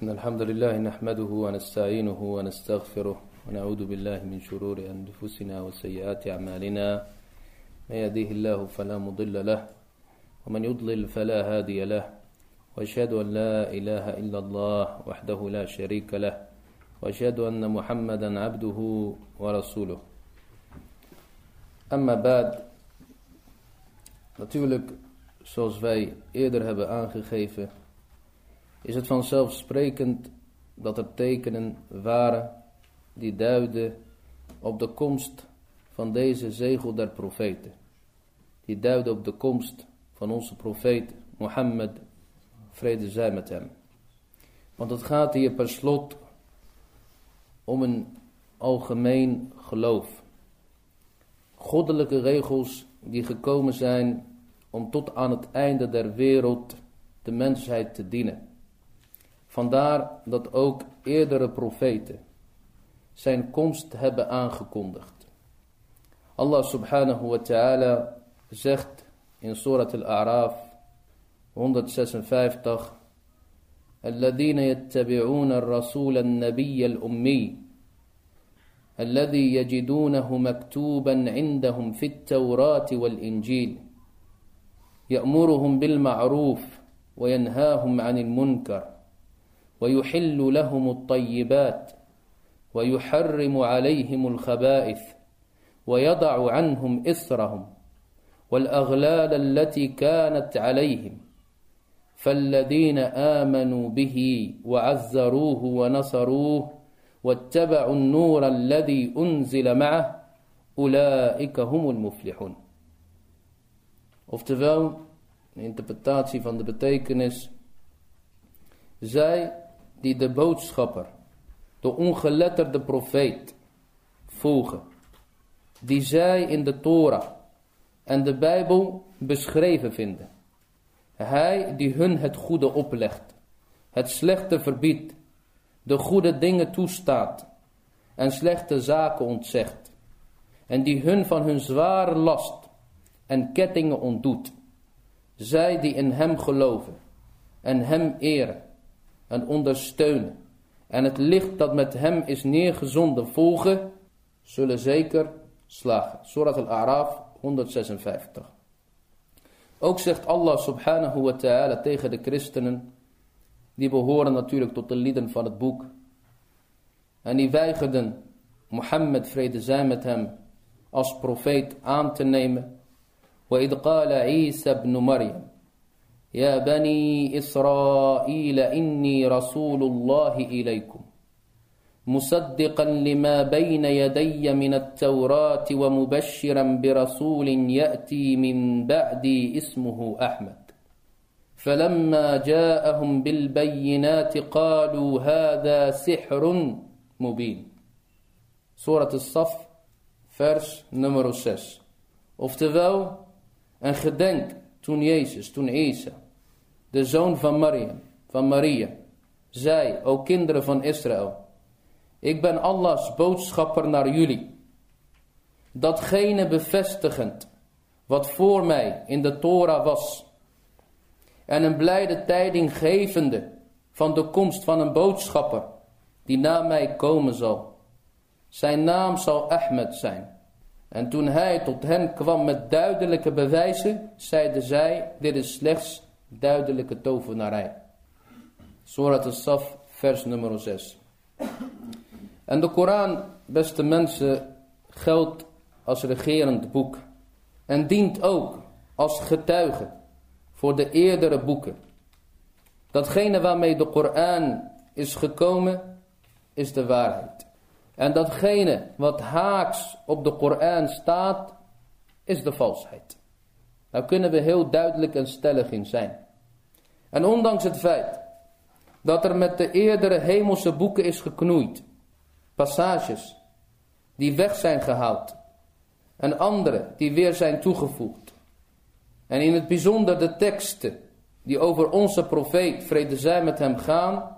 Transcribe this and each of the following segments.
إن الحمد لله نحمده ونستعينه ونستغفره ونعوذ بالله من شرور أنفسنا وسيئات أعمالنا. من يهديه الله فلا مضل له ومن يضلل فلا هادي له. وأشهد أن لا إله إلا الله وحده لا شريك له وأشهد أن محمدا عبده ورسوله. أما بعد Natuurlijk, zoals wij eerder hebben aangegeven, is het vanzelfsprekend dat er tekenen waren die duiden op de komst van deze zegel der profeten. Die duiden op de komst van onze profeet Mohammed, vrede zij met hem. Want het gaat hier per slot om een algemeen geloof. Goddelijke regels die gekomen zijn om tot aan het einde der wereld de mensheid te dienen. Vandaar dat ook eerdere profeten zijn komst hebben aangekondigd. Allah subhanahu wa ta'ala zegt in Surat al-A'raf 156 الذين يتبعون الرسول النبي الأمي الذي يجدونه مكتوبا عندهم في التوراة والإنجيل يأمرهم بالمعروف وينهاهم عن المنكر ويحل لهم الطيبات ويحرم عليهم الخبائث ويضع عنهم إثرهم والأغلال التي كانت عليهم فالذين آمنوا به وعزروه ونصروه واتبعوا النور الذي أنزل معه أولئك هم المفلحون Oftewel, de interpretatie van de betekenis. Zij die de boodschapper, de ongeletterde profeet, volgen. Die zij in de Torah en de Bijbel beschreven vinden. Hij die hun het goede oplegt, het slechte verbiedt, de goede dingen toestaat en slechte zaken ontzegt. En die hun van hun zware last en kettingen ontdoet. Zij die in hem geloven en hem eren en ondersteunen en het licht dat met hem is neergezonden volgen, zullen zeker slagen. Surat al-A'raf 156. Ook zegt Allah subhanahu wa ta'ala tegen de christenen, die behoren natuurlijk tot de lieden van het boek. En die weigerden Mohammed, vrede zij met hem, als profeet aan te nemen. وإذ قال عيسى ابن مريم يا بني إسرائيل إني رسول الله إليكم مصدقا لما بين يدي من التوراة ومبشرا برسول يأتي من بعدي اسمه أحمد. فلما جاءهم بالبينات قالوا هذا سحر مبين. سورة الصف vers nummer 6 Oftewel, En gedenk toen Jezus, toen Isa, de zoon van Mariam, van Maria, zei, o kinderen van Israël, ik ben Allahs boodschapper naar jullie. Datgene bevestigend wat voor mij in de Torah was. En een blijde tijding gevende van de komst van een boodschapper die na mij komen zal. Zijn naam zal Ahmed zijn. En toen hij tot hen kwam met duidelijke bewijzen, zeiden zij, dit is slechts duidelijke tovenarij. Surat al-Saf, vers nummer 6. En de Koran, beste mensen, geldt als regerend boek. En dient ook als getuige voor de eerdere boeken. Datgene waarmee de Koran is gekomen, is de waarheid. En datgene wat haaks op de Koran staat, is de valsheid. Daar kunnen we heel duidelijk en stellig in zijn. En ondanks het feit dat er met de eerdere hemelse boeken is geknoeid, passages die weg zijn gehaald en andere die weer zijn toegevoegd. En in het bijzonder de teksten die over onze profeet, vrede zij met hem gaan,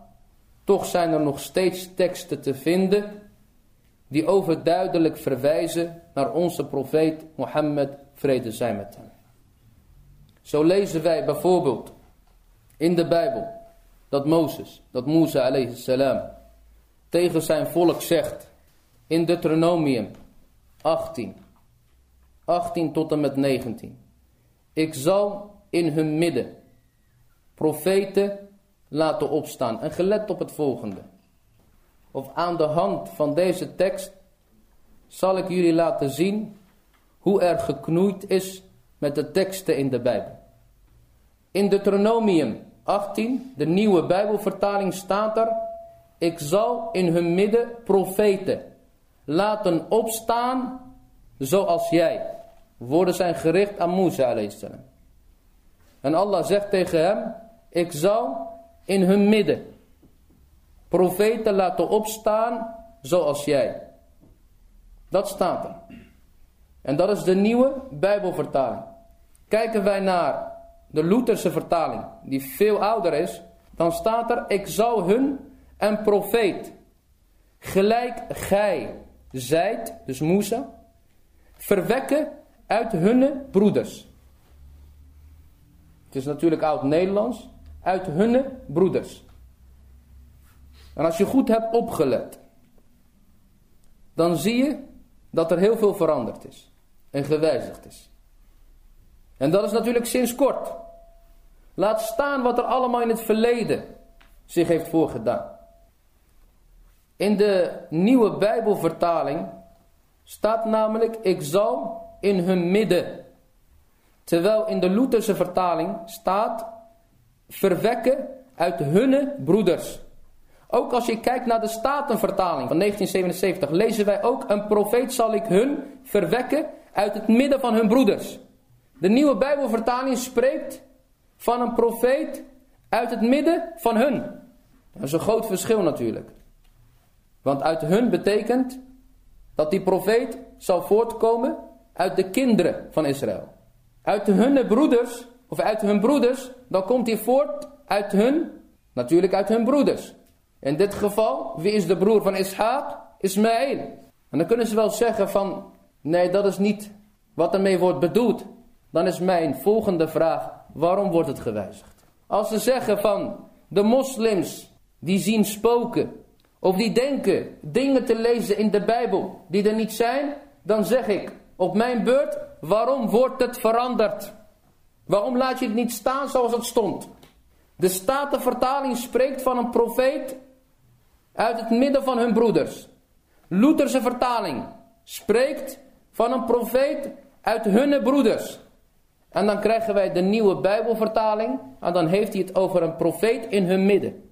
toch zijn er nog steeds teksten te vinden die overduidelijk verwijzen naar onze profeet Mohammed, vrede zij met hem. Zo lezen wij bijvoorbeeld in de Bijbel dat Mozes, dat Musa alayhi salam, tegen zijn volk zegt in Deuteronomium 18, 18 tot en met 19. Ik zal in hun midden profeten laten opstaan. En gelet op het volgende. Of aan de hand van deze tekst zal ik jullie laten zien hoe er geknoeid is met de teksten in de Bijbel. In Deuteronomium 18, de nieuwe Bijbelvertaling, staat er: Ik zal in hun midden profeten laten opstaan zoals jij. Woorden zijn gericht aan Musa En Allah zegt tegen hem: Ik zal in hun midden profeten laten opstaan zoals jij. Dat staat er. En dat is de nieuwe Bijbelvertaling. Kijken wij naar de Lutherse vertaling, die veel ouder is, dan staat er: Ik zal hun een profeet, gelijk gij zijt, dus Musa, verwekken uit hun broeders. Het is natuurlijk oud-Nederlands, uit hun broeders. En als je goed hebt opgelet, dan zie je dat er heel veel veranderd is en gewijzigd is. En dat is natuurlijk sinds kort. Laat staan wat er allemaal in het verleden zich heeft voorgedaan. In de nieuwe Bijbelvertaling staat namelijk, ik zal in hun midden. Terwijl in de Lutherse vertaling staat, verwekken uit hunne broeders. Ook als je kijkt naar de Statenvertaling van 1977, lezen wij ook, een profeet zal ik hun verwekken uit het midden van hun broeders. De nieuwe Bijbelvertaling spreekt van een profeet uit het midden van hun. Dat is een groot verschil natuurlijk. Want uit hun betekent dat die profeet zal voortkomen uit de kinderen van Israël. Uit hun broeders, of uit hun broeders, dan komt hij voort uit hun, natuurlijk uit hun broeders. In dit geval, wie is de broer van Ishaq? Ismaël. En dan kunnen ze wel zeggen van, nee dat is niet wat ermee wordt bedoeld. Dan is mijn volgende vraag, waarom wordt het gewijzigd? Als ze zeggen van, de moslims, die zien spoken. Of die denken dingen te lezen in de Bijbel die er niet zijn. Dan zeg ik op mijn beurt, waarom wordt het veranderd? Waarom laat je het niet staan zoals het stond? De Statenvertaling spreekt van een profeet uit het midden van hun broeders. Lutherse vertaling spreekt van een profeet uit hun broeders. En dan krijgen wij de nieuwe Bijbelvertaling. En dan heeft hij het over een profeet in hun midden.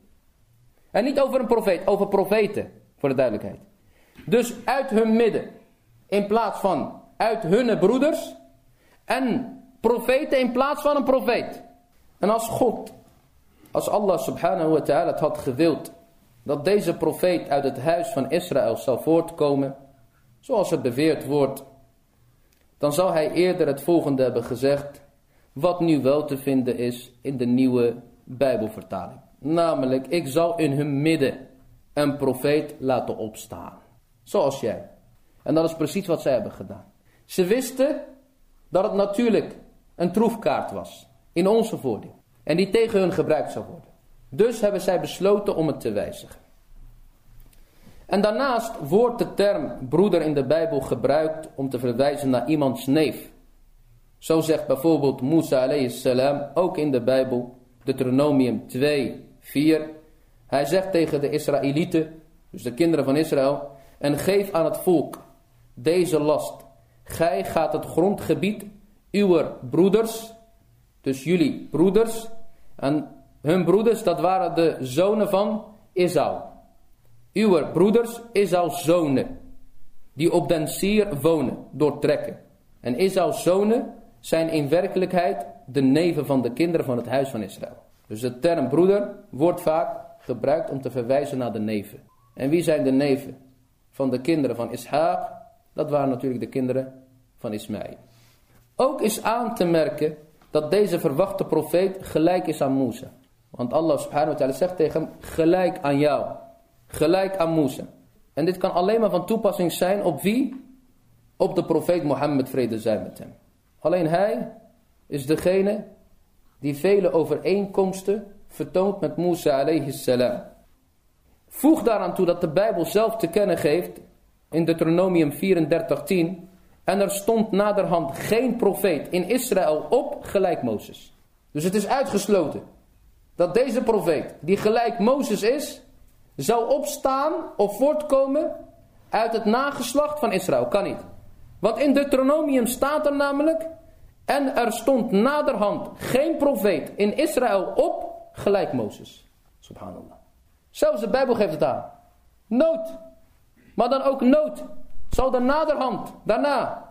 En niet over een profeet, over profeten. Voor de duidelijkheid. Dus uit hun midden. In plaats van uit hun broeders. En profeten in plaats van een profeet. En als God, als Allah subhanahu wa ta'ala het had gewild. Dat deze profeet uit het huis van Israël zal voortkomen. Zoals het beweerd wordt dan zou hij eerder het volgende hebben gezegd, wat nu wel te vinden is in de nieuwe Bijbelvertaling. Namelijk, ik zal in hun midden een profeet laten opstaan. Zoals jij. En dat is precies wat zij hebben gedaan. Ze wisten dat het natuurlijk een troefkaart was. In onze voordeel. En die tegen hun gebruikt zou worden. Dus hebben zij besloten om het te wijzigen. En daarnaast wordt de term broeder in de Bijbel gebruikt om te verwijzen naar iemands neef. Zo zegt bijvoorbeeld Musa alayhi salam ook in de Bijbel, Deuteronomium 2, 4. Hij zegt tegen de Israëlieten, dus de kinderen van Israël, en geef aan het volk deze last. Gij gaat het grondgebied uw broeders, dus jullie broeders, en hun broeders, dat waren de zonen van Isau. Uw broeders Esau's zonen, die op den sier wonen, doortrekken. En Esau's zonen zijn in werkelijkheid de neven van de kinderen van het huis van Israël. Dus de term broeder wordt vaak gebruikt om te verwijzen naar de neven. En wie zijn de neven van de kinderen van Ishaq? Dat waren natuurlijk de kinderen van Ismaël. Ook is aan te merken dat deze verwachte profeet gelijk is aan Musa. Want Allah subhanahu wa ta'ala zegt tegen hem, gelijk aan jou. Gelijk aan Musa. En dit kan alleen maar van toepassing zijn op wie? Op de profeet Mohammed vrede zij met hem. Alleen hij is degene die vele overeenkomsten vertoond met Musa alayhi salam. Voeg daaraan toe dat de Bijbel zelf te kennen geeft in Deuteronomium 34:10 en er stond naderhand geen profeet in Israël op gelijk Mozes. Dus het is uitgesloten dat deze profeet, die gelijk Mozes is, zou opstaan of voortkomen uit het nageslacht van Israël. Kan niet. Want in Deuteronomium staat er namelijk, en er stond naderhand geen profeet in Israël op gelijk Mozes. Subhanallah. Zelfs de Bijbel geeft het aan. Nood. Maar dan ook nood. Zal er naderhand, daarna,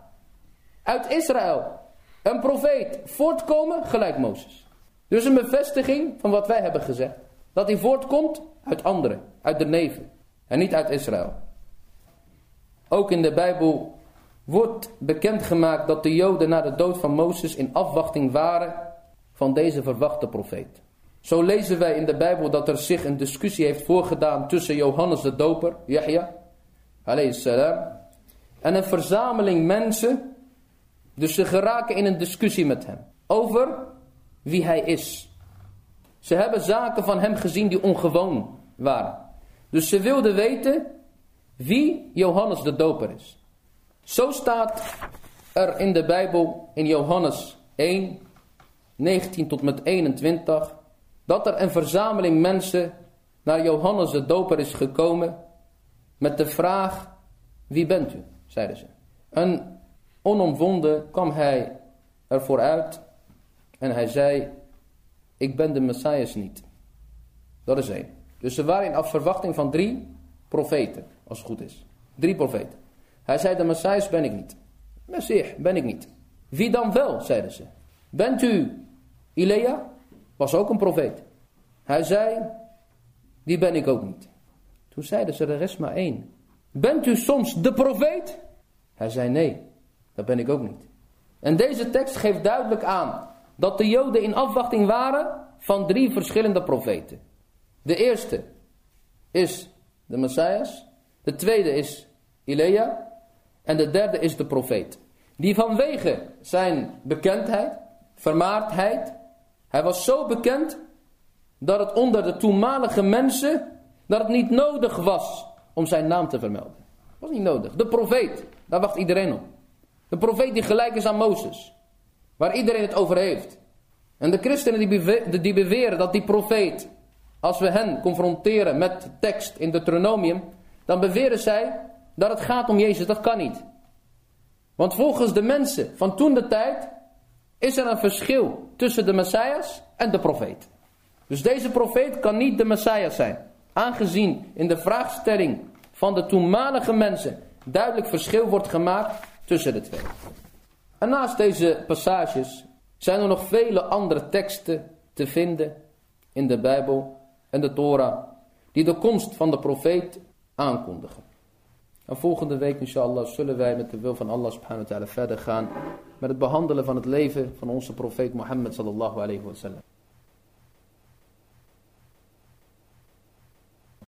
uit Israël, een profeet voortkomen gelijk Mozes. Dus een bevestiging van wat wij hebben gezegd. Dat hij voortkomt uit anderen, uit de neven. En niet uit Israël. Ook in de Bijbel wordt bekendgemaakt dat de Joden na de dood van Mozes in afwachting waren van deze verwachte profeet. Zo lezen wij in de Bijbel dat er zich een discussie heeft voorgedaan tussen Johannes de Doper, Yahya, salam, en een verzameling mensen. Dus ze geraken in een discussie met hem over wie hij is. Ze hebben zaken van hem gezien die ongewoon waren. Dus ze wilden weten wie Johannes de Doper is. Zo staat er in de Bijbel in Johannes 1, 19 tot met 21, dat er een verzameling mensen naar Johannes de Doper is gekomen met de vraag, wie bent u? zeiden ze. En onomwonden kwam hij ervoor uit en hij zei, ik ben de Messias niet. Dat is één. Dus ze waren in afverwachting van drie profeten, als het goed is. Drie profeten. Hij zei, de Messias ben ik niet. Messias ben ik niet. Wie dan wel, zeiden ze. Bent u Ilea? Was ook een profeet. Hij zei, die ben ik ook niet. Toen zeiden ze, er is maar één. Bent u soms de profeet? Hij zei, nee, dat ben ik ook niet. En deze tekst geeft duidelijk aan dat de Joden in afwachting waren van drie verschillende profeten. De eerste is de Messias. De tweede is Ilea. En de derde is de profeet. Die vanwege zijn bekendheid, vermaardheid, hij was zo bekend dat het onder de toenmalige mensen, dat het niet nodig was om zijn naam te vermelden. Was niet nodig. De profeet, daar wacht iedereen op. De profeet die gelijk is aan Mozes. Waar iedereen het over heeft. En de christenen die, beweren dat die profeet, als we hen confronteren met tekst in Deuteronomium, dan beweren zij dat het gaat om Jezus. Dat kan niet. Want volgens de mensen van toen de tijd is er een verschil tussen de Messias en de profeet. Dus deze profeet kan niet de Messias zijn. Aangezien in de vraagstelling van de toenmalige mensen duidelijk verschil wordt gemaakt tussen de twee. En naast deze passages zijn er nog vele andere teksten te vinden in de Bijbel en de Torah die de komst van de profeet aankondigen. En volgende week inshallah zullen wij met de wil van Allah subhanahu wa ta'ala verder gaan met het behandelen van het leven van onze profeet Mohammed sallallahu alayhi wa sallam.